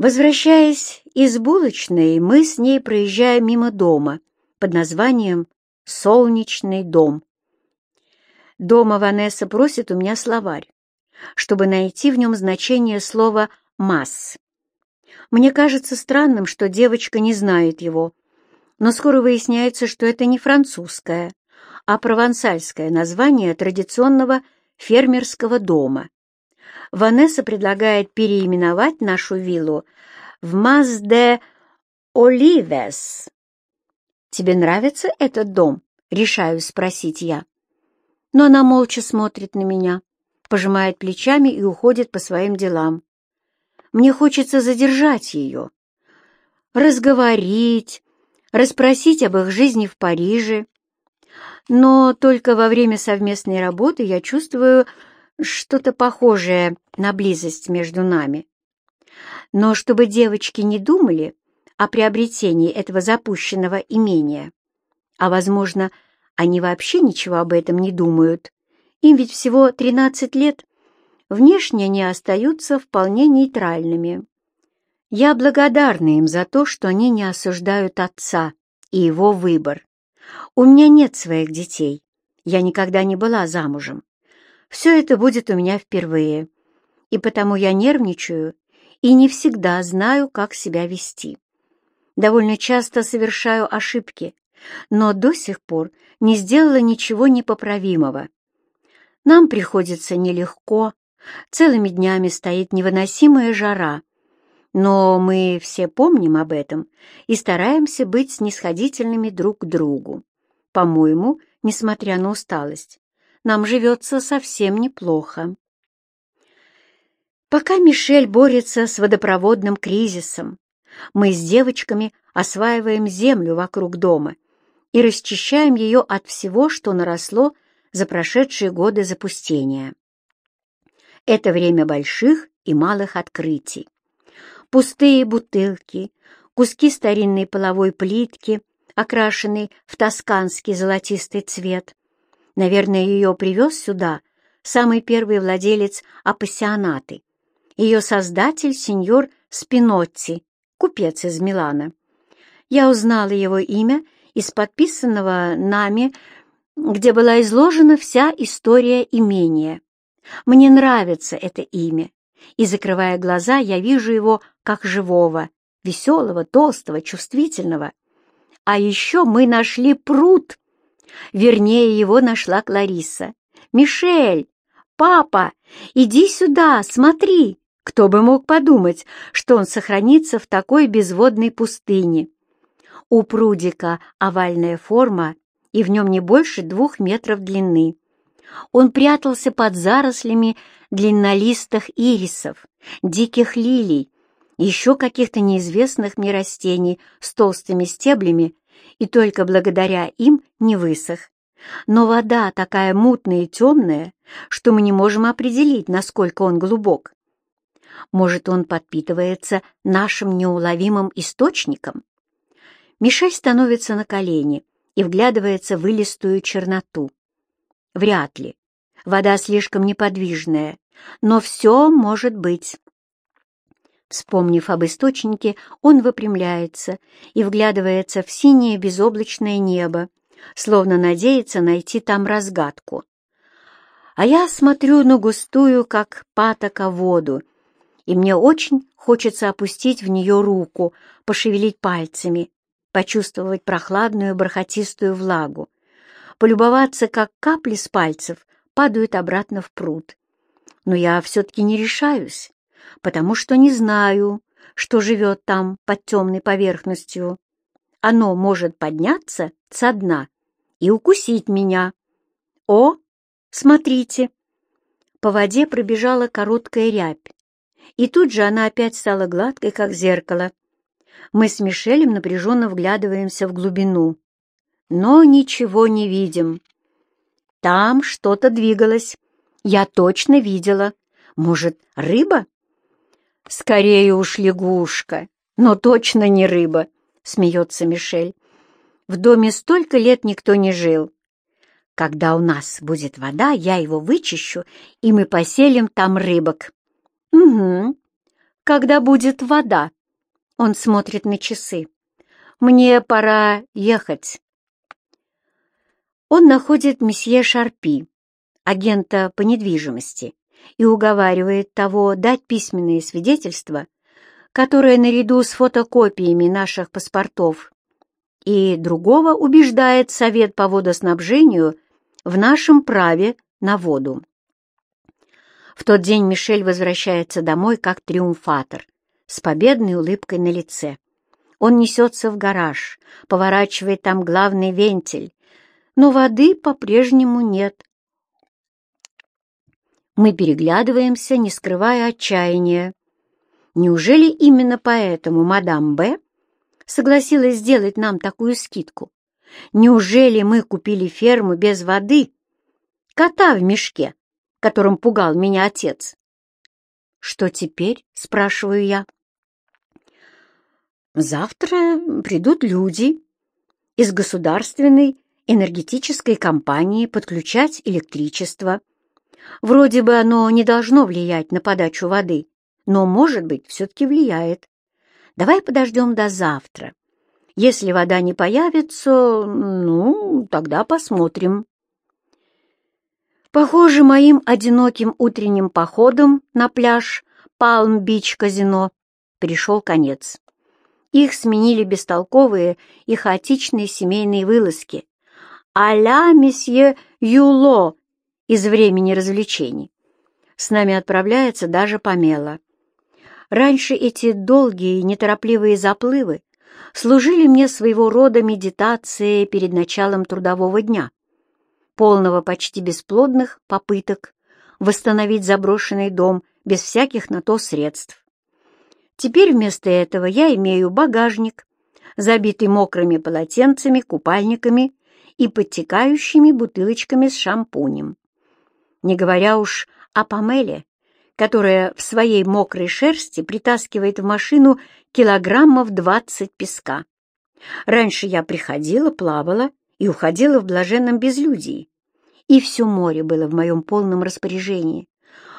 Возвращаясь из булочной, мы с ней проезжаем мимо дома под названием «Солнечный дом». Дома Ванесса просит у меня словарь, чтобы найти в нем значение слова «масс». Мне кажется странным, что девочка не знает его, но скоро выясняется, что это не французское, а провансальское название традиционного фермерского дома. Ванесса предлагает переименовать нашу виллу в «Маз де Оливес». «Тебе нравится этот дом?» — решаю спросить я. Но она молча смотрит на меня, пожимает плечами и уходит по своим делам. Мне хочется задержать ее, разговорить, расспросить об их жизни в Париже. Но только во время совместной работы я чувствую что-то похожее на близость между нами. Но чтобы девочки не думали о приобретении этого запущенного имения, а, возможно, они вообще ничего об этом не думают, им ведь всего 13 лет, внешне они остаются вполне нейтральными. Я благодарна им за то, что они не осуждают отца и его выбор. У меня нет своих детей, я никогда не была замужем. Все это будет у меня впервые, и потому я нервничаю и не всегда знаю, как себя вести. Довольно часто совершаю ошибки, но до сих пор не сделала ничего непоправимого. Нам приходится нелегко, целыми днями стоит невыносимая жара, но мы все помним об этом и стараемся быть снисходительными друг к другу. По-моему, несмотря на усталость, нам живется совсем неплохо. Пока Мишель борется с водопроводным кризисом, мы с девочками осваиваем землю вокруг дома и расчищаем ее от всего, что наросло за прошедшие годы запустения. Это время больших и малых открытий. Пустые бутылки, куски старинной половой плитки, окрашенной в тосканский золотистый цвет, Наверное, ее привез сюда самый первый владелец апассионаты, ее создатель, сеньор Спинотти, купец из Милана. Я узнала его имя из подписанного нами, где была изложена вся история имения. Мне нравится это имя, и, закрывая глаза, я вижу его как живого, веселого, толстого, чувствительного. А еще мы нашли пруд, Вернее, его нашла Клариса. «Мишель! Папа! Иди сюда, смотри!» Кто бы мог подумать, что он сохранится в такой безводной пустыне. У прудика овальная форма, и в нем не больше двух метров длины. Он прятался под зарослями длиннолистых ирисов, диких лилий, еще каких-то неизвестных мне растений с толстыми стеблями и только благодаря им не высох. Но вода такая мутная и темная, что мы не можем определить, насколько он глубок. Может, он подпитывается нашим неуловимым источником? Мишель становится на колени и вглядывается в илистую черноту. Вряд ли. Вода слишком неподвижная, но все может быть. Вспомнив об источнике, он выпрямляется и вглядывается в синее безоблачное небо, словно надеется найти там разгадку. А я смотрю на густую, как патока, воду, и мне очень хочется опустить в нее руку, пошевелить пальцами, почувствовать прохладную бархатистую влагу, полюбоваться, как капли с пальцев падают обратно в пруд. Но я все-таки не решаюсь потому что не знаю, что живет там под темной поверхностью. Оно может подняться со дна и укусить меня. О, смотрите! По воде пробежала короткая рябь, и тут же она опять стала гладкой, как зеркало. Мы с Мишелем напряженно вглядываемся в глубину, но ничего не видим. Там что-то двигалось. Я точно видела. Может, рыба? «Скорее уж лягушка, но точно не рыба», — смеется Мишель. «В доме столько лет никто не жил. Когда у нас будет вода, я его вычищу, и мы поселим там рыбок». «Угу. когда будет вода?» Он смотрит на часы. «Мне пора ехать». Он находит месье Шарпи, агента по недвижимости, и уговаривает того дать письменные свидетельства, которые наряду с фотокопиями наших паспортов и другого убеждает Совет по водоснабжению в нашем праве на воду. В тот день Мишель возвращается домой как триумфатор, с победной улыбкой на лице. Он несется в гараж, поворачивает там главный вентиль, но воды по-прежнему нет. Мы переглядываемся, не скрывая отчаяния. Неужели именно поэтому мадам Б согласилась сделать нам такую скидку? Неужели мы купили ферму без воды? Кота в мешке, которым пугал меня отец. «Что теперь?» — спрашиваю я. «Завтра придут люди из государственной энергетической компании подключать электричество. Вроде бы оно не должно влиять на подачу воды, но, может быть, все-таки влияет. Давай подождем до завтра. Если вода не появится, ну, тогда посмотрим. Похоже, моим одиноким утренним походом на пляж Палм-Бич-казино пришел конец. Их сменили бестолковые и хаотичные семейные вылазки. «А-ля, месье Юло!» Из времени развлечений. С нами отправляется даже Памела. Раньше эти долгие неторопливые заплывы служили мне своего рода медитацией перед началом трудового дня полного почти бесплодных попыток восстановить заброшенный дом без всяких на то средств. Теперь вместо этого я имею багажник, забитый мокрыми полотенцами, купальниками и подтекающими бутылочками с шампунем. Не говоря уж о Памеле, которая в своей мокрой шерсти притаскивает в машину килограммов двадцать песка. Раньше я приходила, плавала и уходила в блаженном безлюдии, и все море было в моем полном распоряжении.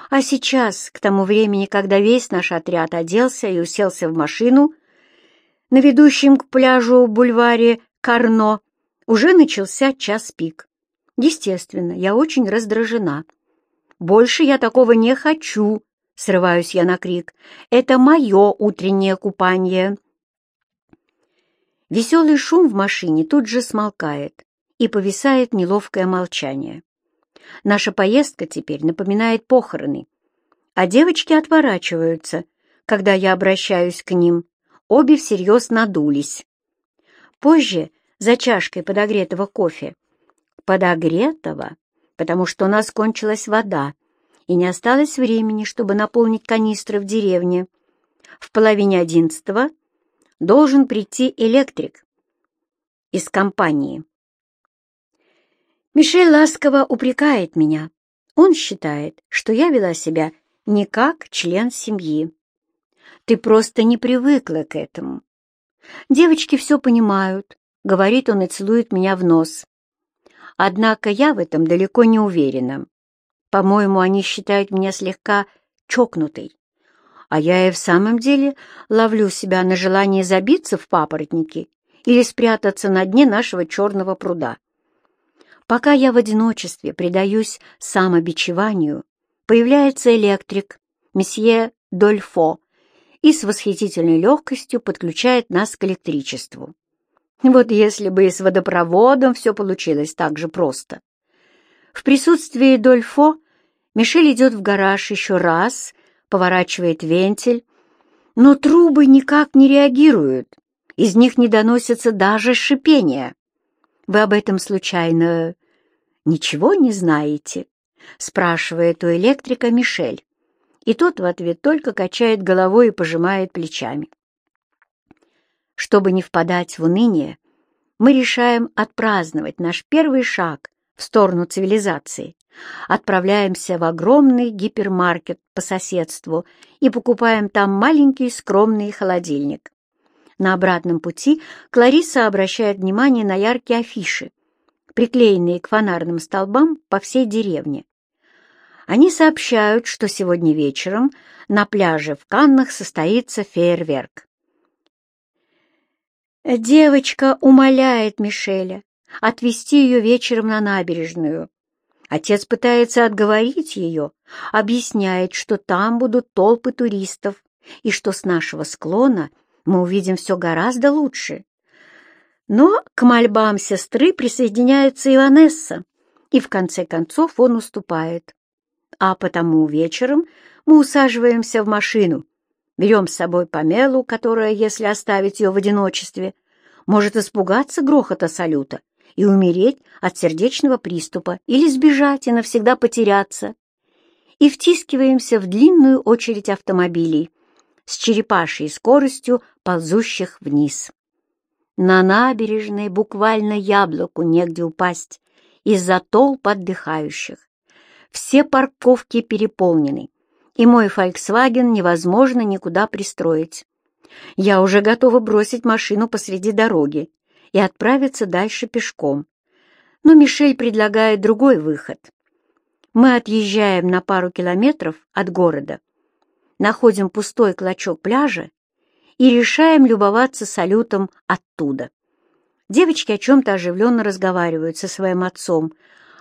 А сейчас, к тому времени, когда весь наш отряд оделся и уселся в машину, на ведущем к пляжу бульваре Карно уже начался час пик. Естественно, я очень раздражена. «Больше я такого не хочу!» — срываюсь я на крик. «Это мое утреннее купание!» Веселый шум в машине тут же смолкает, и повисает неловкое молчание. Наша поездка теперь напоминает похороны, а девочки отворачиваются, когда я обращаюсь к ним. Обе всерьез надулись. Позже, за чашкой подогретого кофе, подогретого, потому что у нас кончилась вода, и не осталось времени, чтобы наполнить канистры в деревне. В половине одиннадцатого должен прийти электрик из компании. Мишель ласково упрекает меня. Он считает, что я вела себя не как член семьи. Ты просто не привыкла к этому. Девочки все понимают, говорит он и целует меня в нос. Однако я в этом далеко не уверена. По-моему, они считают меня слегка чокнутой. А я и в самом деле ловлю себя на желание забиться в папоротники или спрятаться на дне нашего черного пруда. Пока я в одиночестве предаюсь самобичеванию, появляется электрик, месье Дольфо, и с восхитительной легкостью подключает нас к электричеству. Вот если бы и с водопроводом все получилось так же просто. В присутствии Дольфо Мишель идет в гараж еще раз, поворачивает вентиль, но трубы никак не реагируют, из них не доносится даже шипение. Вы об этом случайно «Ничего не знаете?» — спрашивает у электрика Мишель. И тот в ответ только качает головой и пожимает плечами. Чтобы не впадать в уныние, мы решаем отпраздновать наш первый шаг в сторону цивилизации. Отправляемся в огромный гипермаркет по соседству и покупаем там маленький скромный холодильник. На обратном пути Клариса обращает внимание на яркие афиши, приклеенные к фонарным столбам по всей деревне. Они сообщают, что сегодня вечером на пляже в Каннах состоится фейерверк. Девочка умоляет Мишеля отвезти ее вечером на набережную. Отец пытается отговорить ее, объясняет, что там будут толпы туристов и что с нашего склона мы увидим все гораздо лучше. Но к мольбам сестры присоединяется Иванесса, и в конце концов он уступает. А потому вечером мы усаживаемся в машину, берем с собой Памелу, которая, если оставить ее в одиночестве, может испугаться грохота салюта и умереть от сердечного приступа или сбежать и навсегда потеряться, и втискиваемся в длинную очередь автомобилей с черепашьей скоростью ползущих вниз. На набережной буквально яблоку негде упасть из-за толп отдыхающих. Все парковки переполнены, и мой «Фольксваген» невозможно никуда пристроить. Я уже готова бросить машину посреди дороги и отправиться дальше пешком. Но Мишель предлагает другой выход. Мы отъезжаем на пару километров от города, находим пустой клочок пляжа и решаем любоваться салютом оттуда. Девочки о чем-то оживленно разговаривают со своим отцом,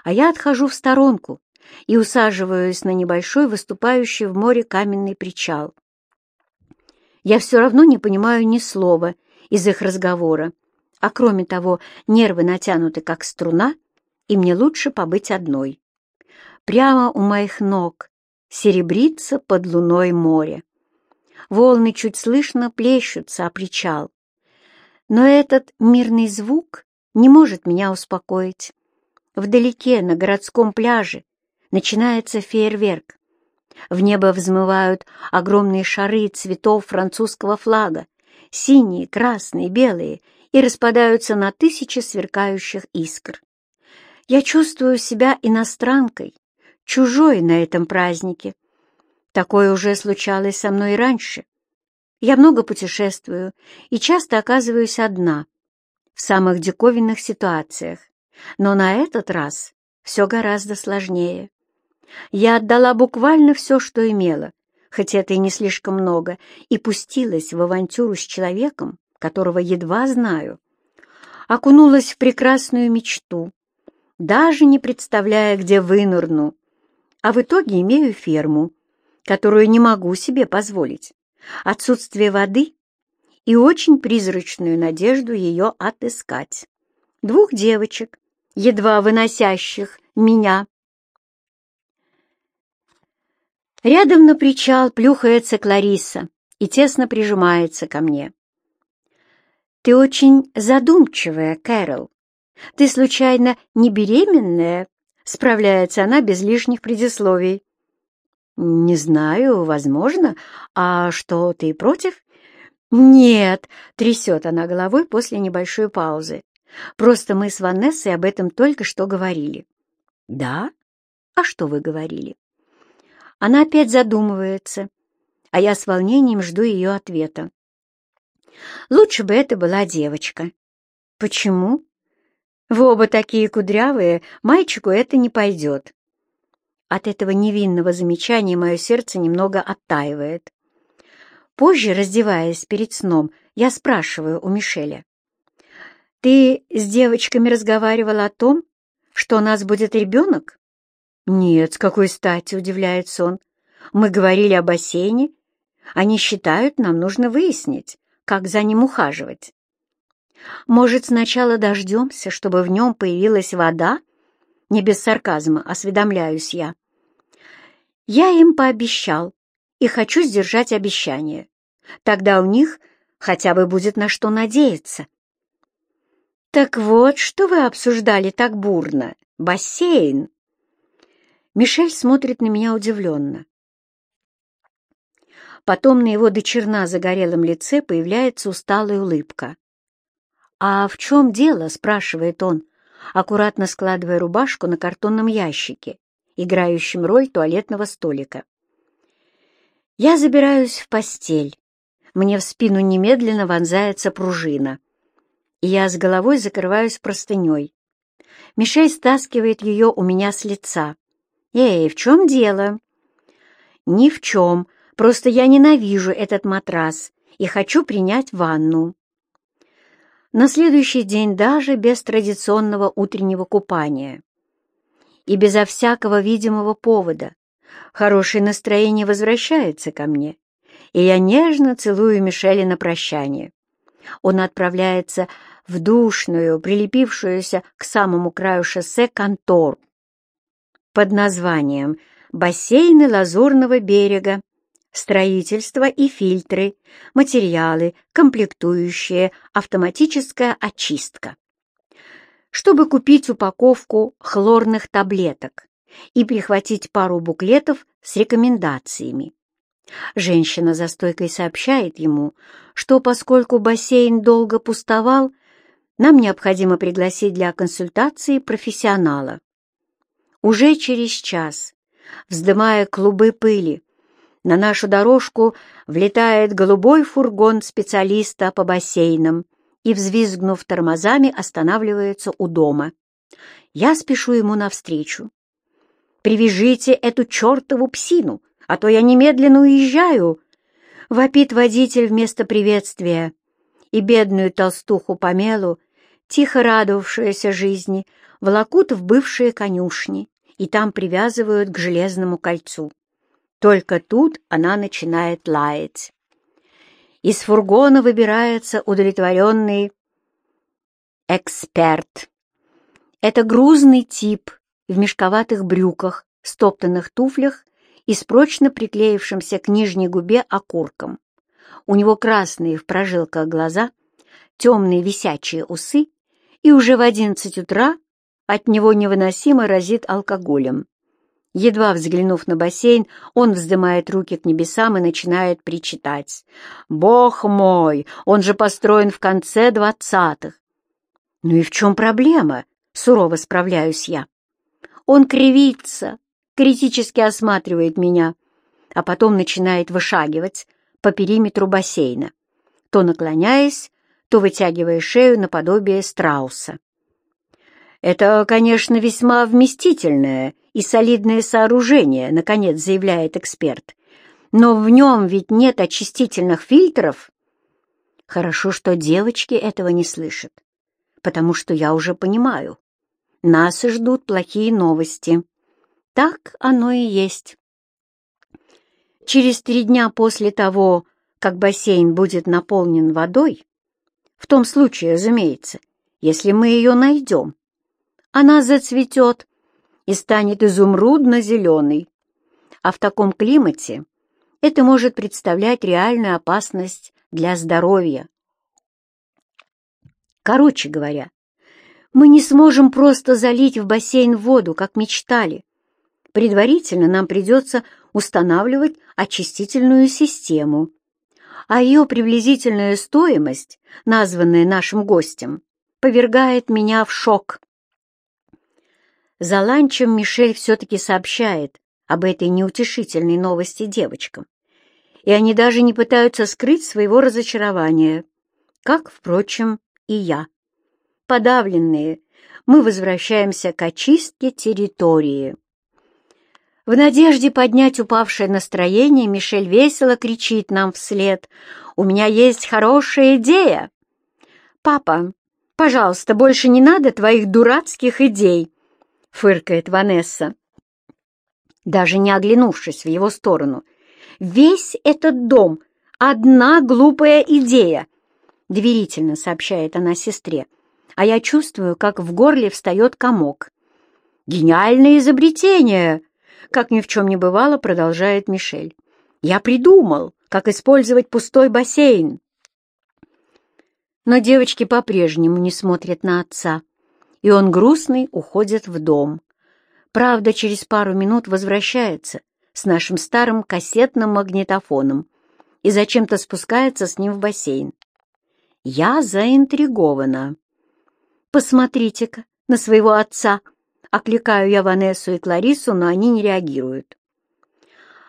а я отхожу в сторонку и усаживаюсь на небольшой выступающий в море каменный причал. Я все равно не понимаю ни слова из их разговора, а кроме того, нервы натянуты как струна, и мне лучше побыть одной. Прямо у моих ног серебрится под луной море. Волны чуть слышно плещутся о причал. Но этот мирный звук не может меня успокоить. Вдалеке, на городском пляже, начинается фейерверк. В небо взмывают огромные шары цветов французского флага, синие, красные, белые, и распадаются на тысячи сверкающих искр. Я чувствую себя иностранкой, чужой на этом празднике. Такое уже случалось со мной раньше. Я много путешествую и часто оказываюсь одна, в самых диковинных ситуациях, но на этот раз все гораздо сложнее. Я отдала буквально все, что имела, хоть это и не слишком много, и пустилась в авантюру с человеком, которого едва знаю. Окунулась в прекрасную мечту, даже не представляя, где вынырну, а в итоге имею ферму, которую не могу себе позволить, отсутствие воды и очень призрачную надежду ее отыскать. Двух девочек, едва выносящих меня Рядом на причал плюхается Клариса и тесно прижимается ко мне. «Ты очень задумчивая, Кэрол. Ты, случайно, не беременная?» Справляется она без лишних предисловий. «Не знаю, возможно. А что, ты против?» «Нет», — трясет она головой после небольшой паузы. «Просто мы с Ванессой об этом только что говорили». «Да? А что вы говорили?» Она опять задумывается, а я с волнением жду ее ответа. Лучше бы это была девочка. Почему? Вы оба такие кудрявые, мальчику это не пойдет. От этого невинного замечания мое сердце немного оттаивает. Позже, раздеваясь перед сном, я спрашиваю у Мишеля. «Ты с девочками разговаривала о том, что у нас будет ребенок?» «Нет, с какой стати?» — удивляется он. «Мы говорили о бассейне. Они считают, нам нужно выяснить, как за ним ухаживать. Может, сначала дождемся, чтобы в нем появилась вода?» Не без сарказма осведомляюсь я. Я им пообещал и хочу сдержать обещание. Тогда у них хотя бы будет на что надеяться. «Так вот, что вы обсуждали так бурно? Бассейн!» Мишель смотрит на меня удивленно. Потом на его дочерна загорелом лице появляется усталая улыбка. «А в чем дело?» — спрашивает он, аккуратно складывая рубашку на картонном ящике, играющем роль туалетного столика. Я забираюсь в постель. Мне в спину немедленно вонзается пружина. И я с головой закрываюсь простыней. Мишель стаскивает ее у меня с лица «Эй, в чем дело?» «Ни в чем, просто я ненавижу этот матрас и хочу принять ванну». На следующий день даже без традиционного утреннего купания и безо всякого видимого повода хорошее настроение возвращается ко мне, и я нежно целую Мишеля на прощание. Он отправляется в душную, прилепившуюся к самому краю шоссе контору под названием «Бассейны Лазурного берега», строительство и фильтры, материалы, комплектующие, автоматическая очистка. Чтобы купить упаковку хлорных таблеток и прихватить пару буклетов с рекомендациями. Женщина за стойкой сообщает ему, что поскольку бассейн долго пустовал, нам необходимо пригласить для консультации профессионала. Уже через час, вздымая клубы пыли, на нашу дорожку влетает голубой фургон специалиста по бассейнам и, взвизгнув тормозами, останавливается у дома. Я спешу ему навстречу. «Привяжите эту чертову псину, а то я немедленно уезжаю!» — вопит водитель вместо приветствия. И бедную толстуху Памелу, тихо радовавшуюся жизни, волокут в бывшие конюшни и там привязывают к железному кольцу. Только тут она начинает лаять. Из фургона выбирается удовлетворенный эксперт. Это грузный тип в мешковатых брюках, стоптанных туфлях и с прочно приклеившимся к нижней губе окурком. У него красные в прожилках глаза, темные висячие усы, и уже в одиннадцать утра от него невыносимо разит алкоголем. Едва взглянув на бассейн, он вздымает руки к небесам и начинает причитать. «Бог мой, он же построен в конце двадцатых!» «Ну и в чем проблема?» — сурово справляюсь я. Он кривится, критически осматривает меня, а потом начинает вышагивать по периметру бассейна, то наклоняясь, то вытягивая шею наподобие страуса. «Это, конечно, весьма вместительное и солидное сооружение», — наконец заявляет эксперт. «Но в нем ведь нет очистительных фильтров». Хорошо, что девочки этого не слышат, потому что я уже понимаю. Нас ждут плохие новости. Так оно и есть. Через три дня после того, как бассейн будет наполнен водой, в том случае, разумеется, если мы ее найдем, она зацветет и станет изумрудно-зеленой. А в таком климате это может представлять реальную опасность для здоровья. Короче говоря, мы не сможем просто залить в бассейн воду, как мечтали. Предварительно нам придется устанавливать очистительную систему, а ее приблизительная стоимость, названная нашим гостем, повергает меня в шок. За ланчем Мишель все-таки сообщает об этой неутешительной новости девочкам, и они даже не пытаются скрыть своего разочарования, как, впрочем, и я. Подавленные, мы возвращаемся к очистке территории. В надежде поднять упавшее настроение, Мишель весело кричит нам вслед. «У меня есть хорошая идея!» «Папа, пожалуйста, больше не надо твоих дурацких идей!» — фыркает Ванесса, даже не оглянувшись в его сторону. «Весь этот дом — одна глупая идея!» — доверительно сообщает она сестре, а я чувствую, как в горле встает комок. «Гениальное изобретение!» — как ни в чем не бывало, продолжает Мишель. «Я придумал, как использовать пустой бассейн!» Но девочки по-прежнему не смотрят на отца и он грустный уходит в дом. Правда, через пару минут возвращается с нашим старым кассетным магнитофоном и зачем-то спускается с ним в бассейн. Я заинтригована. «Посмотрите-ка на своего отца!» Окликаю я Ванессу и Кларису, но они не реагируют.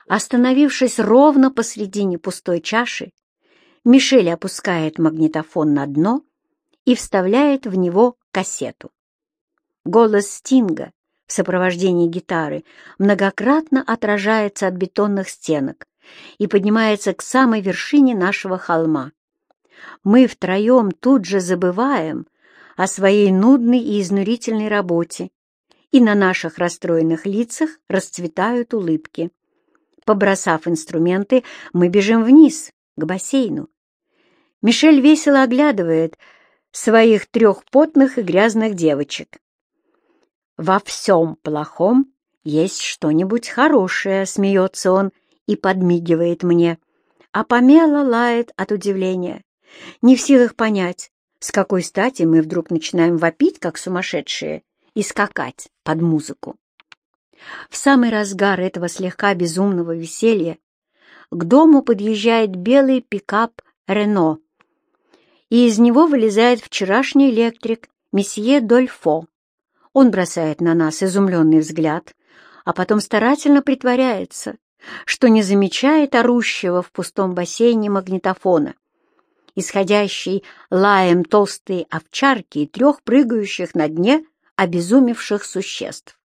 Остановившись ровно посредине пустой чаши, Мишель опускает магнитофон на дно и вставляет в него кассету. Голос Стинга в сопровождении гитары многократно отражается от бетонных стенок и поднимается к самой вершине нашего холма. Мы втроем тут же забываем о своей нудной и изнурительной работе, и на наших расстроенных лицах расцветают улыбки. Побросав инструменты, мы бежим вниз, к бассейну. Мишель весело оглядывает своих трех потных и грязных девочек. «Во всем плохом есть что-нибудь хорошее», — смеется он и подмигивает мне. А Памела лает от удивления. Не в силах понять, с какой стати мы вдруг начинаем вопить, как сумасшедшие, и скакать под музыку. В самый разгар этого слегка безумного веселья к дому подъезжает белый пикап «Рено», и из него вылезает вчерашний электрик месье Дольфо. Он бросает на нас изумленный взгляд, а потом старательно притворяется, что не замечает орущего в пустом бассейне магнитофона, исходящий лаем толстые овчарки и трех прыгающих на дне обезумевших существ.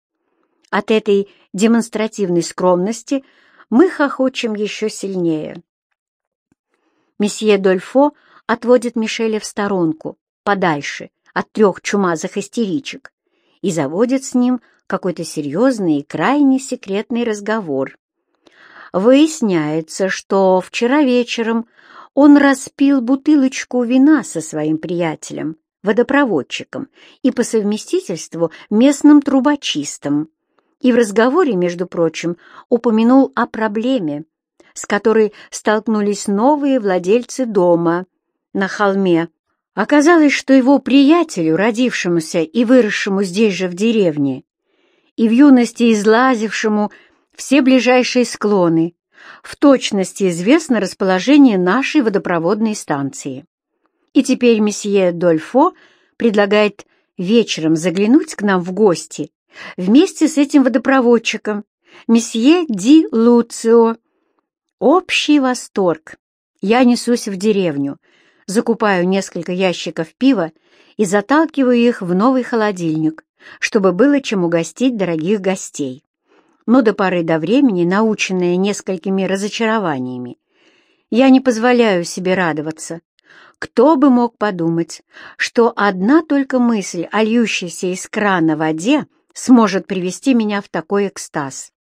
От этой демонстративной скромности мы хохочем еще сильнее. Месье Дольфо отводит Мишеля в сторонку, подальше от трех чумазых истеричек, и заводит с ним какой-то серьезный и крайне секретный разговор. Выясняется, что вчера вечером он распил бутылочку вина со своим приятелем, водопроводчиком и по совместительству местным трубочистом. И в разговоре, между прочим, упомянул о проблеме, с которой столкнулись новые владельцы дома на холме. Оказалось, что его приятелю, родившемуся и выросшему здесь же в деревне, и в юности излазившему все ближайшие склоны, в точности известно расположение нашей водопроводной станции. И теперь месье Дольфо предлагает вечером заглянуть к нам в гости вместе с этим водопроводчиком, месье Ди Луцио. Общий восторг. Я несусь в деревню, закупаю несколько ящиков пива и заталкиваю их в новый холодильник, чтобы было чем угостить дорогих гостей. Но до поры до времени, наученная несколькими разочарованиями, я не позволяю себе радоваться. Кто бы мог подумать, что одна только мысль о льющейся из крана воде сможет привести меня в такой экстаз.